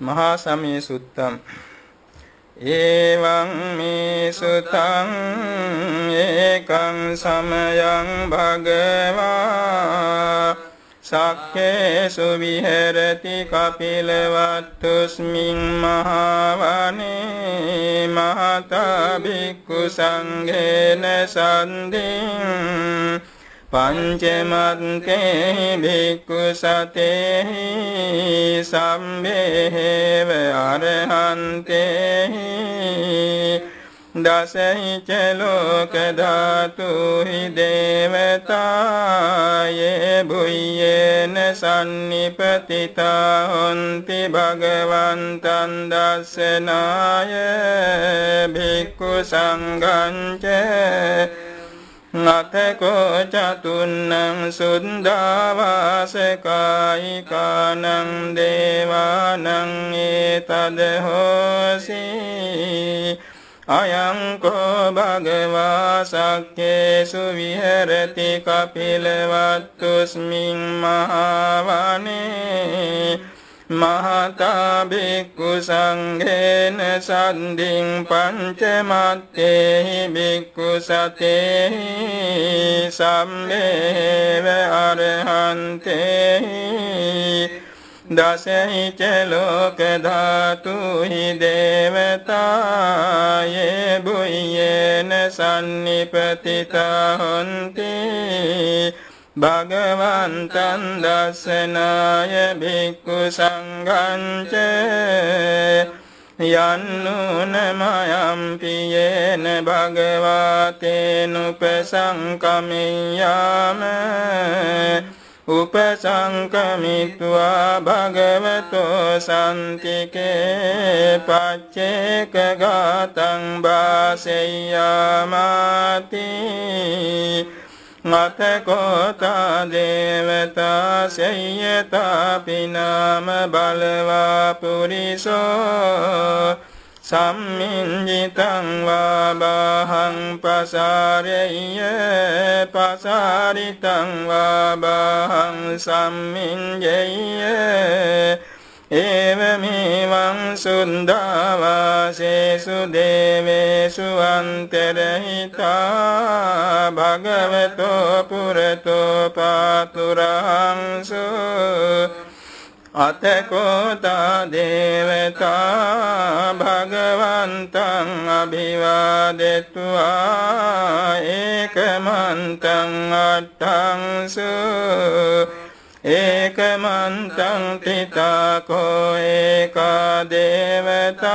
මහා සමී සුත්තම් එවං මේ සුතං ඒකං සමයං භගවා සක්කේසු විහෙරති කපිලවත්තුස්මින් මහවනේ මහතා භික්ඛු සංඝේන සන්දින් පංචමත්තේ භික්ඛු සතේහි සම්මේහව අරහන්තේහි දසහි චලෝක ධාතු හි දේවතායේ බුයේන සම්නිපතිතා හොන්ති භගවන්තං දස්සනාය භික්ඛු සංඝං නතකෝ චතුන්නං සුද්ධාවාසකායිකානං දේවානං ඒතද හෝසී අයං කෝ භගවා සක්කේසු විහෙරති කපිලවත්තුස්මින් මහවනේ මහතා බික්කු සංඝේන සන්දින් පංචමත්තේහි බික්කු සතේහි සම්මේව අරහන්තේහි දසහි චලෝක ධාතුහි දේවතායේ බුයේන සම්නිපතිතා හොන්ති භගවන්තං දස්සනාය භික්ඛු සංඝං යන්නුන මයම් පියේන භගවතේනුපසංකමියාම උපසංකමිත්වා භගවතෝ සන්තිකේ පච්චේක ගාතං වාසෙය්‍යාමාති මතකෝතා දේවතා සෙය්‍යතා පිනාම බලවා පුරිසෝ සම්මින්ජිතං වා බාහං පසාරෙය්‍ය පසාරිතං වා බාහං සම්මින්ජෙය්‍ය ඒවමේවං සුන්දාවාසේසු දේවේසු අන්තරහිතා භගවතෝ පුරතෝ පාතුරහංසු අතකෝතා දේවතා භගවන්තං අභිවාදෙත්වා ඒකමන්තං අට්ඨංසු ඒකමන්තං තිතාකෝ ඒකා දේවතා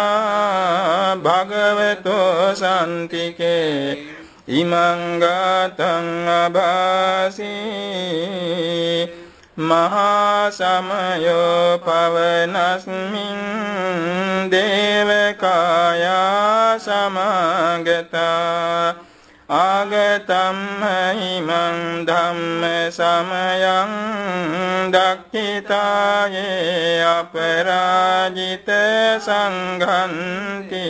භගවතෝ සන්තිකේ ඉමං ගාතං අභාසී මහා සමයෝ පවනස්මින් දේවකායා සමාගතා ආගතම්ම හිමං ධම්ම සමයං දක්ඛිතායේ අපරාජිත සංඝන්ති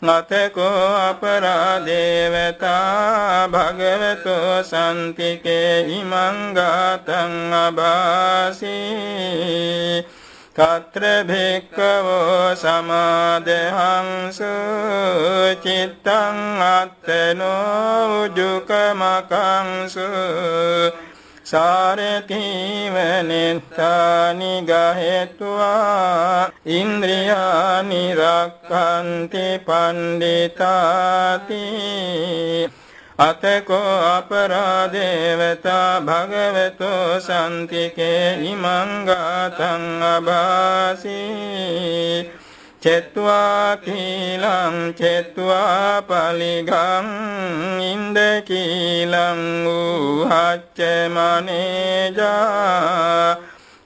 නතකෝ අපරාදේවතා භගවතෝ සන්තිකේ ඉමංගාතං අභාසී తත්‍ර භික්ඛවෝ සමාදහංසු චිත්තං අත්තනෝ උජුකමකංසු සාරතිව නිත්තානි ගහෙත්වා ඉන්ද්‍රියානි රක්ඛන්ති පණ්ඩිතාති අතකෝ අපරාදේවතා භගවතෝ සන්තිකේ ඉමං ගාතං අභාසී. චෙත්වා කීලං චෙත්වා පලිගං ඉන්ද කීලං උහච්ච මනේජා.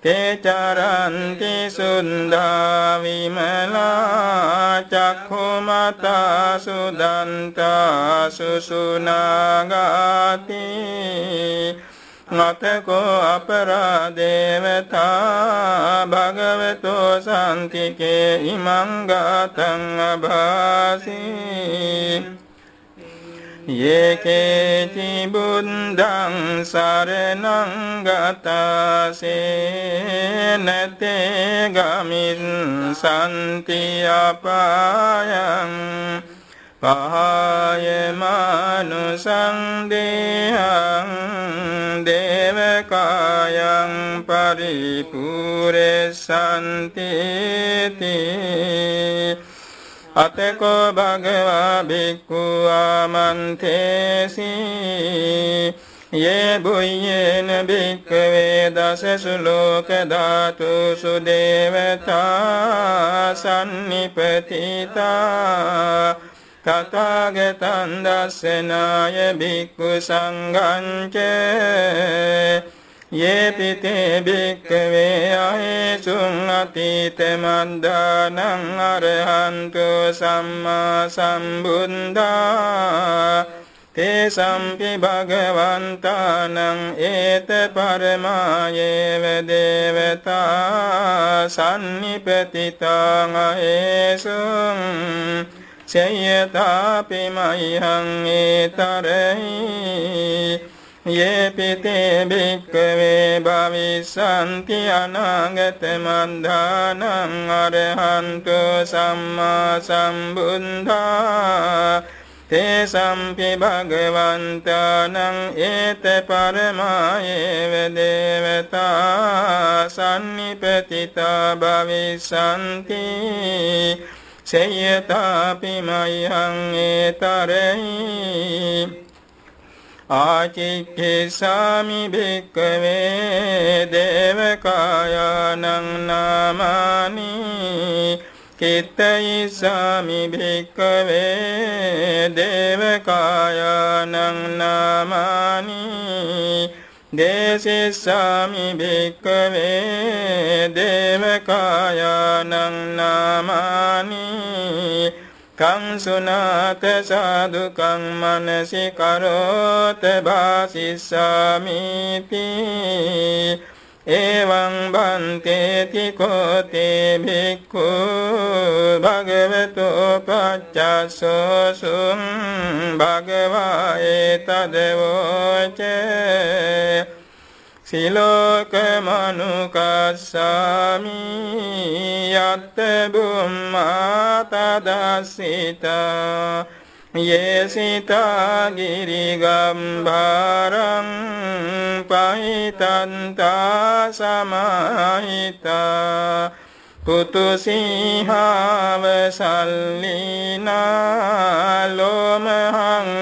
තේචරන්ති සුන්දා විමලා චක්ඛුමතා සුදන්තා සුසුනාගාති නතකෝ අපරාදේවතා භගවතෝ සන්තිකේ ඉමං ගාතං අභාසී යේකේති බුද්ධං සරණං ගතසේ නතේ ගමින් සම්ති අපායං පහය මනුසං දේහං දේවකායං පරිපූරෙසන්ති අතකෝ භගවා භික්ඛු ආමන්තේසි යේ බුයේන භික්ඛවේ දසසු ලෝක ධාතුසු දේවතා සම්නිපතිතා තථාගතං දස්සනාය භික්ඛු සංඝං යේපිතේ භික්කවේ අහේසුං අතීත මන්දානං අරහන්තු සම්මා සම්බුද්ධා. තේ සම්පි භගවන්තානං ඒත පරමායේව දේවතා සන්නිපතිතාං අහේසුං සයතාපි මයිහං ඒතරෙහි යේපිතේ භික්කවේ භවිසන්ති අනාගත මන්දානං අරහන්තු සම්මා සම්බුද්ධා තේ සම්පි භගවන්තානං ඒත පරමායේව දේවතා සන්නිපතිතා භවිසන්ති සයතාපි මයං ඒතරෙහි ආචික්ඛේසාමි භික්කවේ දේවකායානං නාමානි කිත්තයිසාමි භික්කවේ දේවකායානං නාමානි දේශේසාමි භික්කවේ දේවකායානං නාමානි කං සුනාත සාදුකං මනසි කරෝත භාසිස්සාමිති එවං බන්තේති කෝතේ භික්ඛු භගවතු පච්චසෝසුං භගවා ඒතදවෝචේ සිලෝකමනුකස්සාමි යත්ත බුම්මාතදස්සිතා යේසිතා ගිරිගම්භාරං පහිතන්තා සමහිතා පුතුසිහාව සල්ලිනා ලෝමහංසාබි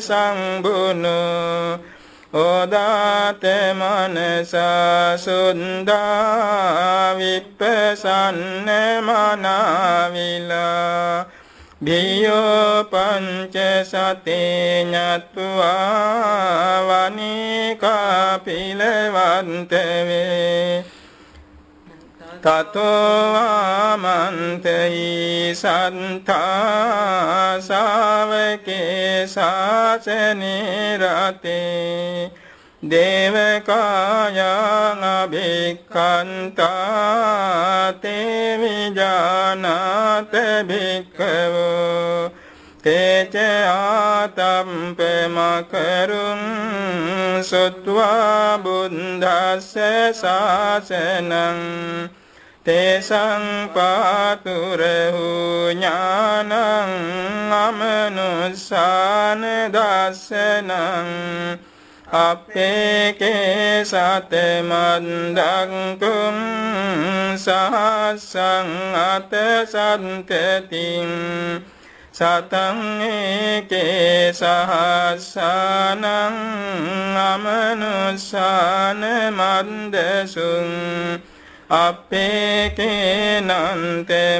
සංබුණු ඕදාත මනසා සුන්දා විප්පසන්න මනාවිලා. භියෝ පංච සතේ ඤත්වා වනිකා පිලවන්තවේ තතෝ ආමන්තයි සන්තා සාවකේ ශාසනේ රතේ දේවකායං අභික්ඛන්තා තේ විජානාත භික්ඛවෝ තේච ආතම්ප මකරුං සුත්වා බුද්ධස්ස ශාසනං තේසං පාතුරහු ඥානං අමනුස්සාන දස්සනං අපේකේ සත මන්දංකුම් සහසං අත සන්තතින් සතං ඒකේ සහස්සානං අමනුස්සාන මන්දසුං අපේකේනන්ත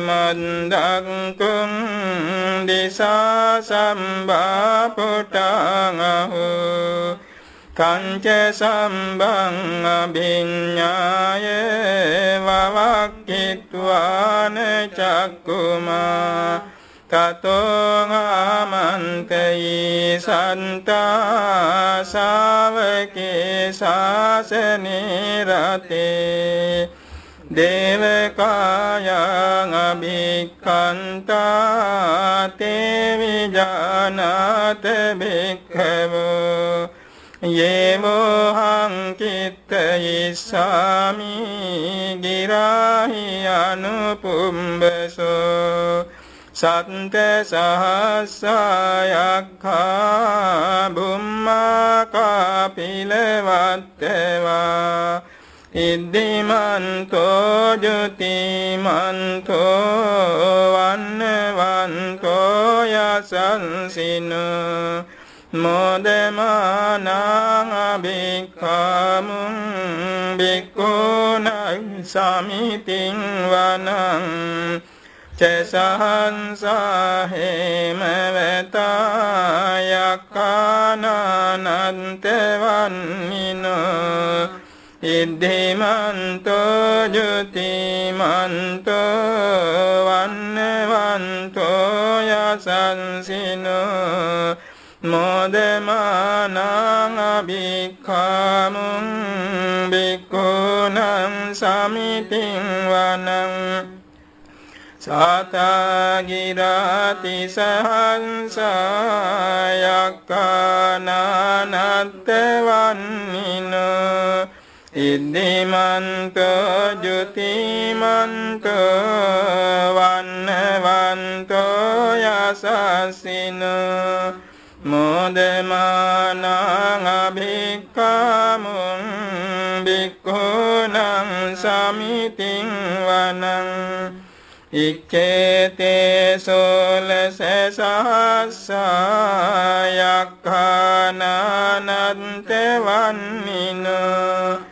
මන්දංකුම් දිසා සම්බාපුටාංහු කංච සම්බං අභිඤ්ඤාය වවක්කිත්වාන චක්කුමා තතෝ ආමන්තයි සන්තා ශාවකේ ශාසනේ රතේ දේවකායං භික්ඛන්තා තේ විජානාත භික්ඛවෝ යේවෝහං කිත්තයිස්සාමි ගිරාහි අනුපුම්බසෝ සත්ත සහස්සයක්ඛා බුම්මා කපිලවත්තවා ඉද්දිමන්තෝ ජුතිමන්තෝ වන්නවන්තෝ යසන්සිනෝ මොදමානං අභික්ඛාමුං බික්ඛුනං සමිතින් වනං චසහන්සාහෙම වෙතායක්ඛානන්ත වන්නිනෝ ඉද්ධිමන්තෝ ජුතිමන්තෝ වන්නවන්තෝ යසන්සිනෝ මොදමානං අභික්ඛාමුං බික්ඛුනං සමිතින් වනං සාතාගිරාති සහංසයක්කානානත්ත වන්නිනෝ ඉද්දිමන්තෝ ජුතිමන්තෝ වන්නවන්තෝ යසස්සිනෝ මොදමානං අභික්ඛාමුං බික්ඛුනං සමිතින් වනං ඉක්ඛේතේ සෝලස සහස්සයක්ඛානන්ත වන්නිනෝ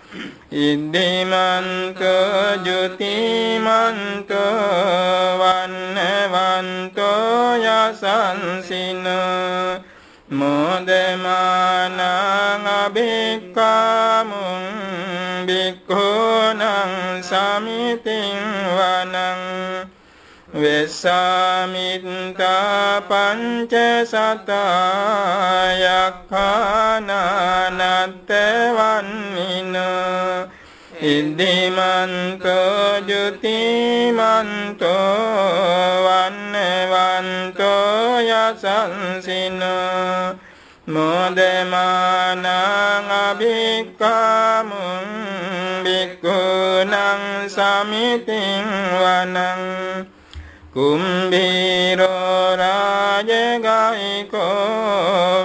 ඉද්දිමන්තෝ ජුතිමන්තෝ වන්නවන්තෝ යසන්සිනෝ මොදමානං අභික්ඛාමුං බික්ඛුනං සමිතින් වනං වෙස්සාමිත්තා පංච සතායක්ඛානනත්ත වන්නින ඉද්දිමන්තෝ ජුතිමන්තෝ වන්නවන්තෝ යසන්සින මොදමානං අභික්ඛාමුං බික්ඛුනං සමිතින් වනං කුම්බීරෝ රාජගයිකෝ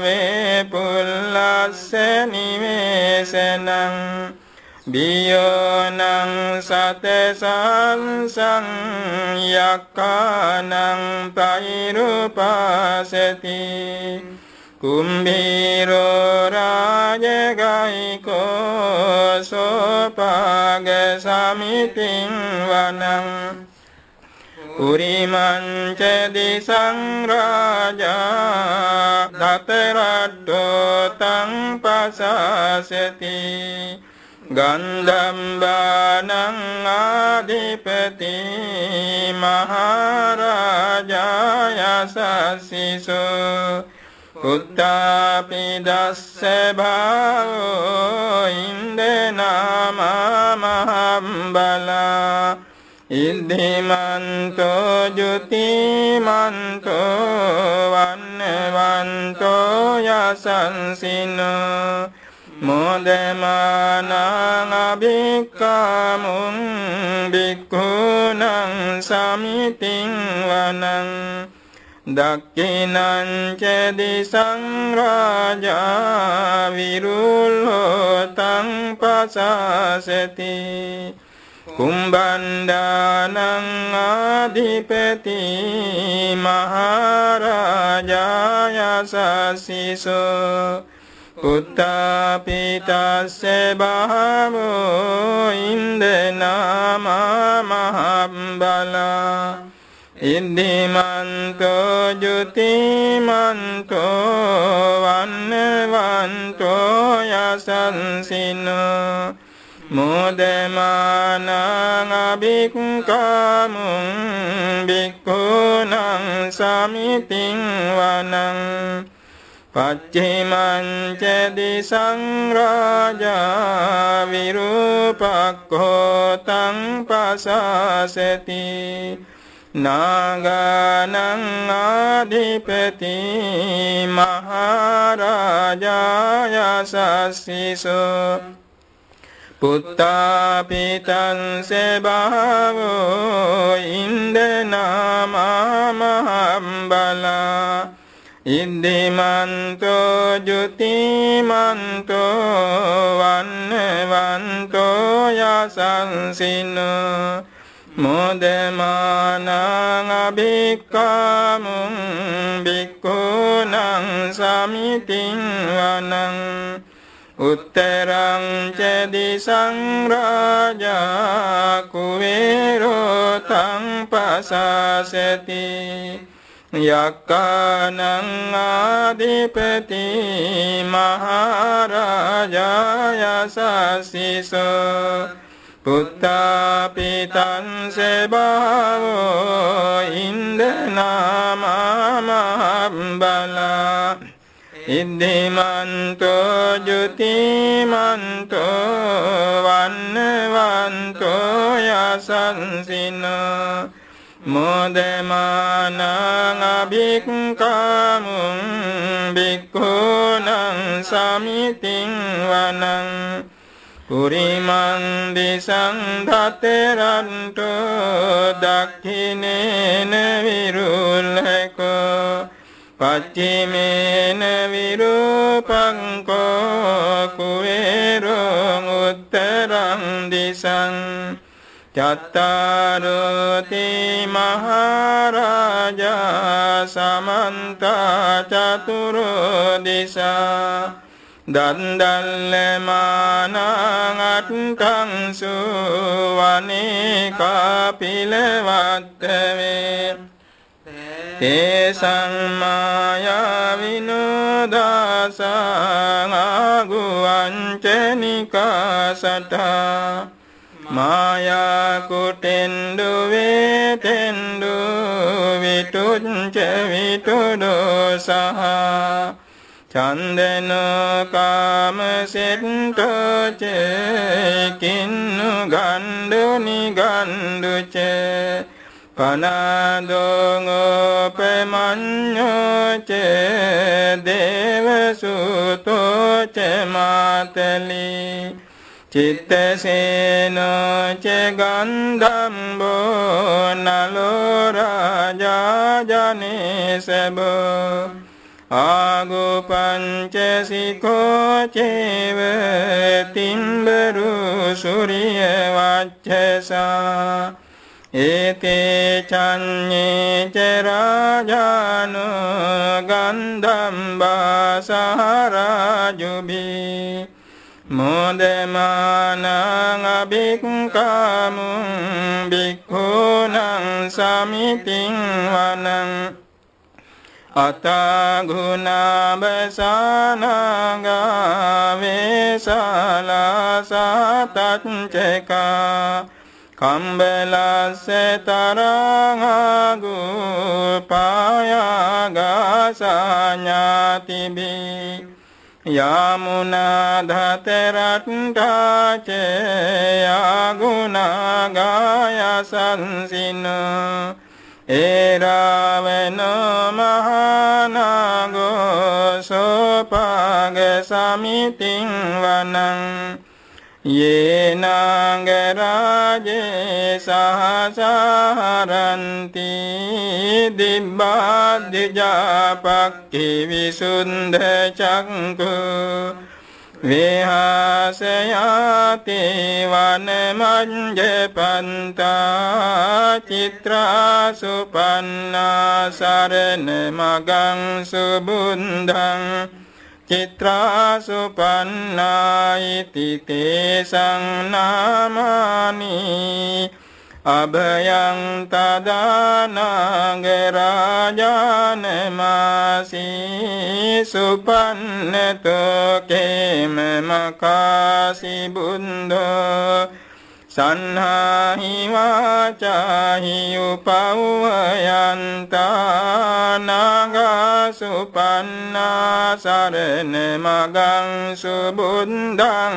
වේ පුල්ලස්ස නිවේසනං බියෝනං සතසංසං යක්කානං පෛරුපාසති කුම්බීරෝ රාජගයිකෝ සෝපාග සමිතින් වනං උරිමංච දිසං රාජා දතරඩ්ඩෝ තං පසාසති ගන්ධම්බානං ආධිපති මහරජාය සස්සිසෝ උත්තාපි දස්ස භාවෝ ඉන්දනාම මහම්බලා ඉද්ධිමන්තෝ ජුතිමන්තෝ වන්නවන්තෝ යසන්සිනෝ මොදමානං අභික්කාමුං බික්ඛුනං සමිතින් වනං දක්ඛිනං ච දිසං රාජා විරුල්ලෝ තං පසසති කුම්බණ්ඩානං ආධිපති මහරජාය සස්සිසෝ පුත්තාපිතස්ස බහවෝ ඉන්දනාම මහබ්බලා ඉන්දිමන්තෝ ජුතිමන්තෝ වන්නවන්තෝ යසන්සිනෝ. මොදමානං අභික්ඛාමුං බික්ඛුනං සමිතින් වනං පච්චිමං ච දිසං රාජා විරූපක්ඛෝ තං පසසති නාගානං ආධිපති මහරජාය සස්සිසෝ පුත්තාපිතන් සෙබාවෝ ඉන්දනාමහම්බලා ඉද්දිමන්තෝ ජුතිමන්තෝ වන්නවන්තෝ යසංසිනෝ මොදමානං අභික්කාමුං බික්ඛූනං සමිතින් වනං උත්තරං ච දිසං රාජා කුවේරෝ තං පසසති යක්කානං ආදිපති මහරජාය සසිසෝ පුත්තාපිතං සබාවෝ ඉන්දනාමහම්බලා ඉද්දිමන්තෝ ජුතිමන්තෝ වන්නවන්තෝ යසන්සිනෝ. මොදමානං අභික්කාමුං බික්ඛූනං සමිතින් වනං. පුරිමං දිසං ධතරන්තෝ දක්ඛිනේන විරුල්ලකෝ පච්චිමේන විරූපං කෝ කුවේරෝ උත්තරං දිසං චත්තාරෝති මහරජා සමන්ත චතුරෝ දිසා දන්දල්ලමානං අට්ඨං සුවනේ කපිලවත්තවේ තේසං මායා විනෝදාසං ආගුවංචනිකා සටා මායා කුටෙන්ඩු වේතෙන්ඩු විටුච්ච විටුඩෝ සහ චන්දන කාම සෙට්ටෝච කින්නු ගණ්ඩු නිගණ්ඩුච පනදෝගෝපමඤ්ඤෝච දේවසුතෝච මාතලී චිත්තසේනෝච ගන්ධම්බෝ නලෝ රාජා ජනේසබෝ ආගෝපංචසිකෝ චේව තිම්බරු සූරිය වච්ඡසා ඒතේ චඤ්ඤේ ච රාජානෝ ගන්ධම්බා සහරාජුබී මොදමානං අභික්කාමුං බික්ඛූනං සමිතින් වනං අතගුණාබසානගා වේසාලාසතච්චකා කම්බලස්ස තරංගු පායාගාසඤ්ඤාතිබී යාමුනා ධතරට්ඨාච යාගුණාගායසන්සින ඒරාවන මහානාගෝ සෝපාග සමිතින් වනං යේනාගරාජේ සහසාරන්ති දිබ්බාද්දිජාපක්ඛි විසුන්ධ චක්කු විහාසයාති වනමංජපන්තා චිත්‍රාසුපන්නා සරණ මගං සුබුන්ධං චිත්‍රාසුපන්නායිති තේසං නාමානි අභයං තදානගරාජානමාසී සුපන්නතෝ කේම මකාසි බුන්දෝ සන්හාහි වාචාහි උපව්වයන්තා නාගසුපන්නා සරණ මගං සුබුන්දං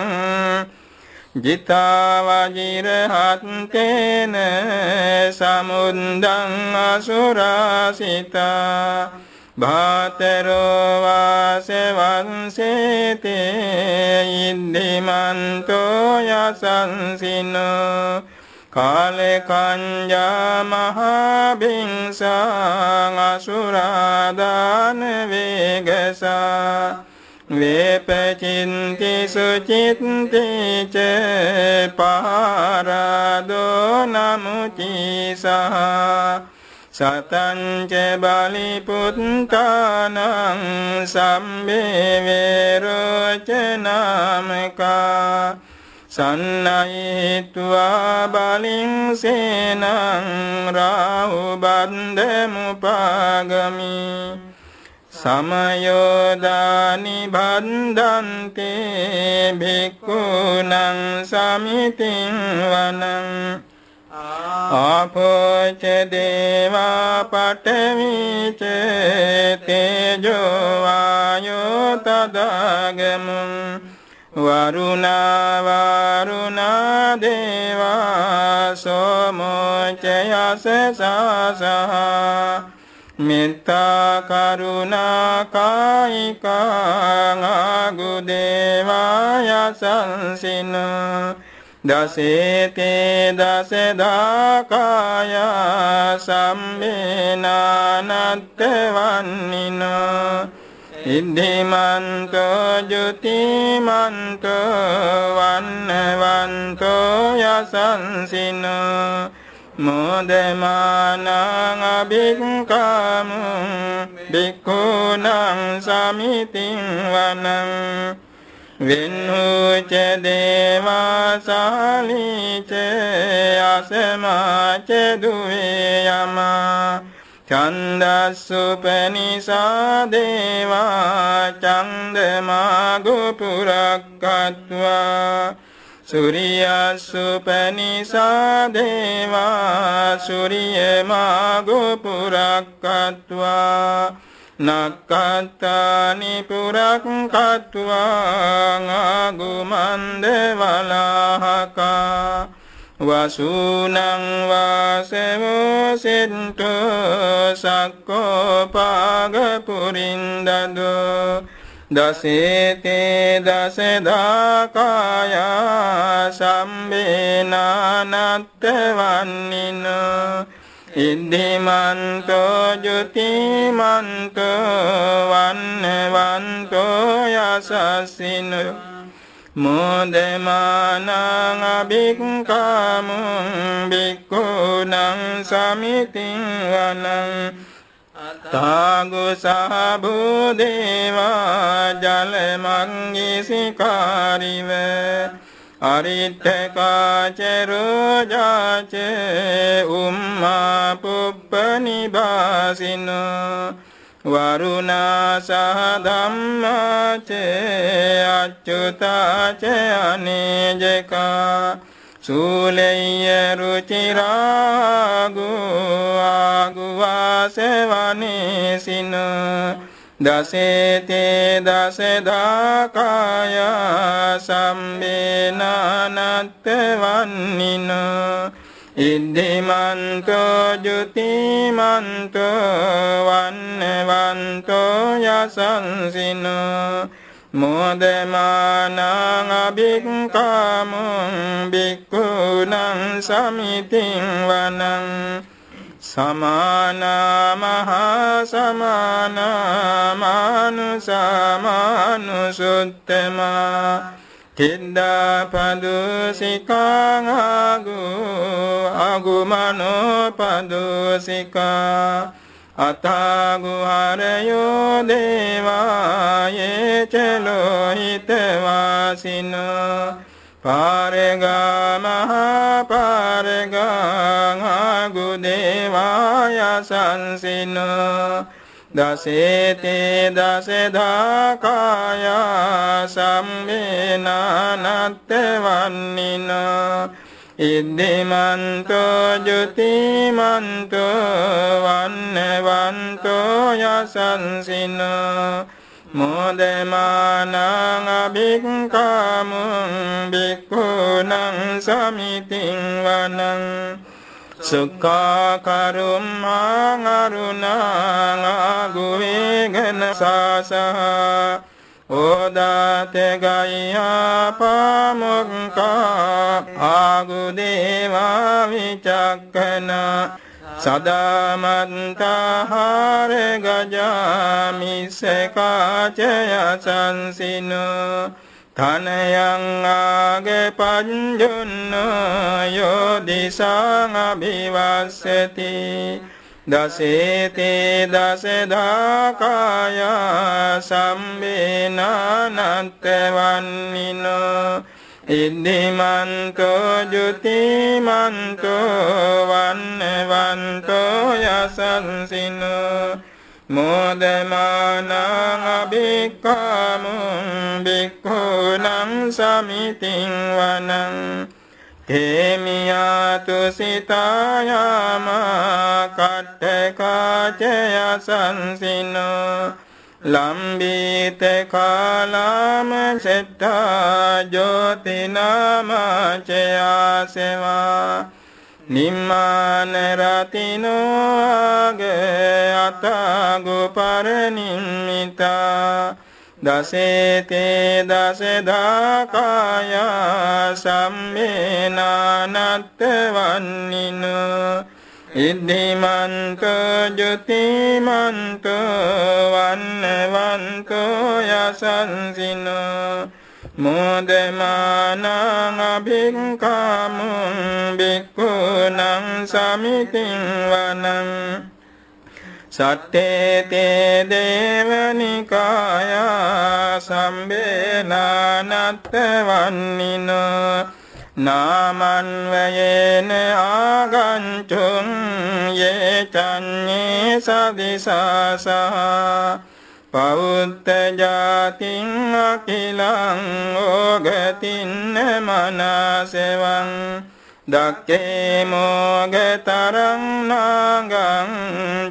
ජිතාවජිරහත්තේන සමුන්දං අසුරාසිතා භාතරෝ වාසවංසේතේ ඉද්දිමන්තෝ යසංසිනෝ කාලකංජා මහබිංසං අසුරාදාන වේගසා වේපචින්ති සුචිත්ති ච පාරදෝ නමුචිසා සතං ච බලි පුත්තානං සම්බේ වේරෝච නාමකා සන්නයිත්වා බලින් සේනං රාහු බන්ධමුපාගමි සමයෝදානි බන්ධන්තේ භික්ඛුනං සමිතින් වනං ආපෝච දේවා පඨවිච තේජෝ වායෝ තදාගමුං වරුණා වරුණා දේවා සෝමෝච යස සාසහා මෙත්තා කරුණා කායිකං ආගුදේවාය සංසින දසේතේ දසදාකාය සම්මේනානත්ත වන්නින ඉද්ධිමන්තෝ ජුතිමන්තෝ වන්නවන්තෝ යසංසිනෝ මොදමානං අභික්ඛාමුං බික්ඛුනං සමිතින් වනං වින්හුච දේවාසාලිච අසමාච දුවේ යමා. චන්දස්සුපනිසා දේවා චන්දමාගුපුරක්කත්වා සුරියස්සුපනිසා දේවා සුරිය මාගුපුරක්කත්වා නක්කත්තානි පුරක්කත්වා ආගුමන්ද වලාහකා වසූනං වාසවෝ සින්තෝ සක්කෝ පාගපුරින්දදෝ දසේතේ දසදාකාය සම්බේනානත්ත වන්නින. ඉද්ධිමන්තෝ ජුතිමන්තෝ වන්නවන්තෝ යසස්සින මොදමානං අභික්කාමුං බික්කුණං සමිතින් වනං තාගුසාබුදේවා ජලමංගිසිකාරිව අරිට්ඨකාචරෝජාච උම්මා පුප්පනිබාසින වරුණා සහධම්මාච අච්චුතාච අනේජකා සූලෙය්‍ය රුචිරාගු ආගුවාසවනේසින දසේතේ දසදාකාය සම්බේනානත්ත වන්නින ඉද්ධිමන්තෝ ජුතිමන්තෝ වන්නවන්තෝ යසංසිනෝ මොදමානං අභික්කාමුං බික්කුණං සමිතින් වනං සමානා මහා සමානා මානුසමානුසුත්තමා කිද්දාපදුසිකාං ආගු අගුමනෝ පදුසිකා අතාගුහරයෝ දේවායේ චලෝහිතවාසින පාරගා මහා පාරගා ගුදේවාය සංසින. දසේතේ දසදාකාය සම්මේනානත්ත වන්නිනා ඉද්දිමන්තෝ ජුතිමන්තෝ වන්නවන්තෝ යසංසිනෝ මොදමානං අභික්ඛාමුං බික්ඛුනං සමිතින් වනං සුඛා කරුම්මාං අරුණං ආගුවේගන සාසහ ඕදාතේ ගය්‍යා පාමුක්ඛා ආගුදේවා විචක්කනා සදාමන්තාහාර ගජාමිස්සකාචය සංසිනෝ තනයං ආගේ පංජුන්න යෝදිසං අභිවස්සති දසේතේ දසදාකාය සම්බේනානත්තවන්නිනෝ ඉද්දිමන්තෝ ජුතිමන්තෝ වන්නවන්තෝ යසන්සිනෝ මෝදමානං අභික්ඛාමුං බික්ඛුනං සමිතින් වනං හේමියාතු සිතායාමා කට්ඨකාචය සංසිනෝ ලම්බීත කාලාම සෙට්ඨා ජෝතිනාමචයාසෙවා නිම්මාන රතිනෝ ආගේ අතගු පරනිම්මිතා දසේතේ දසදාකාය සම්මේනානත්ත වන්නිනෝ. ඉද්ධිමන්ත ජුතිමන්ත වන්නවන්ත යසන්සින මෝදමානං අභික්ඛාමුං බික්ඛුනං සමිතින් වනං සත්තේතේ දේවනිකාය සම්බේනානත්ත වන්නිනෝ නාමන්වයේන ආගංචුං යේ චන්නේ සදිසාසා. පෞත්ත ජාතින් අකිලං ඕගතින්න මනසෙවං. දක්කේ මෝගතරං නාගං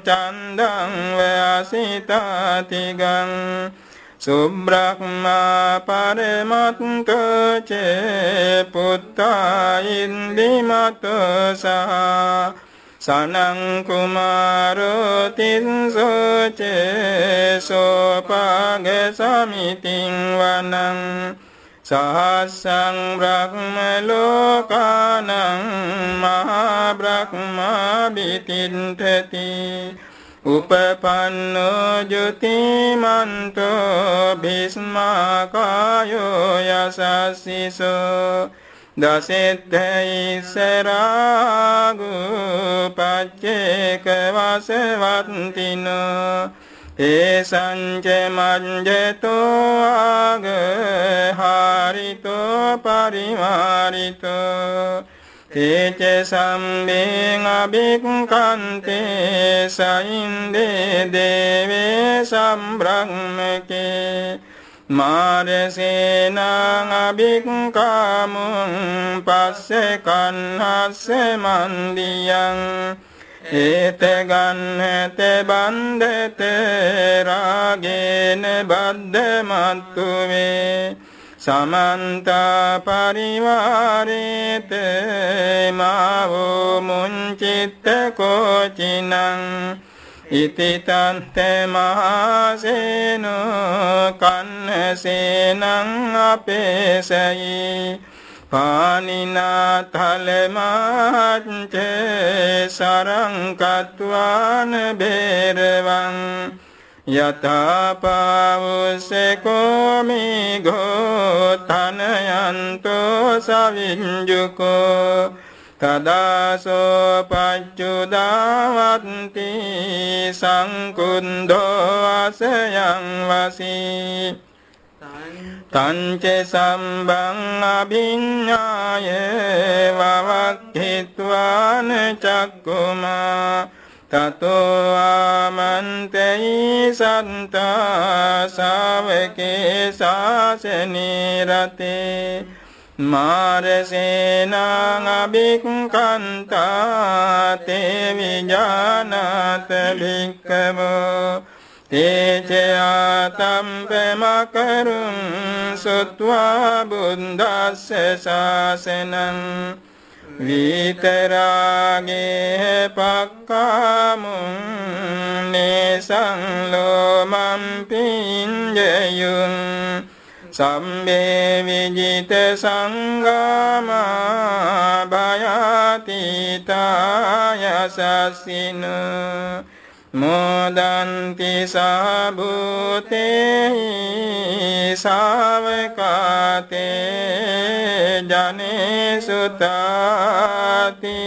චන්දං වයසිතාතිගං සුබ්‍රහ්මා පරමත්ත චේ පුත්තා ඉන්දිමත සහ සනං කුමාරෝ තින්සෝ චේ සෝපාග සමිතින් වනං සහස්සං බ්‍රහ්ම ලෝකානං මහා බ්‍රහ්මා බිතින්ඨති උපපන්නෝ ජුතිමන්තෝ භිස්මාකායෝ යසස්සිසෝ දසෙත්තයිසරාගු පච්චේක වසවත්තිනෝ ඒසංච මංජතෝ ආග හාරිතෝ පරිවාරිතෝ තේච සම්බේං අභික්ඛන්තේ සයින්දේ දේවේ සම්බ්‍රහ්මකේ මාරසේනං අභික්ඛාමුං පස්සේ කන්හස්ස මන්දියං ඒත ගන්නත බන්දත රාගේන බද්දමත්තු වේ සමන්ත පරිවාරේත මාවෝ මුංචිත්ත කෝචිනං ඉතිතන්ත මහසේනෝ කන්නසේනං අපේසයි පානිනා තලමාච්ච සරංකත්වාන බේරවං යථාපාවුසෙකෝ මිගෝ තනයන්තෝ සවිංජුකෝ තදාසෝ පච්චුදාවත්ති සංකුන්දෝ අසයං වසී තංච සම්බං අභිඤ්ඤාය වවක්ඛිත්වාන චක්කුමා තතෝ ආමන්තයි සන්තා සාවකේ ශාසනේ රතේ මාරසේනං අභික්ඛන්තා තේ විජානත භික්ඛවෝ තේචයාතම්පමකරුං සුත්වා බුද්දස්ස ශාසනං විතරාගේ පක්කාමුන් නේසං ලෝමම් පිඤ්ජයුන් සම්බේ විජිත සංගාමා භයාතිතායසස්සිනෝ මොදන්ති සාභූතේ සාවකාතේ ජනේ සුතාති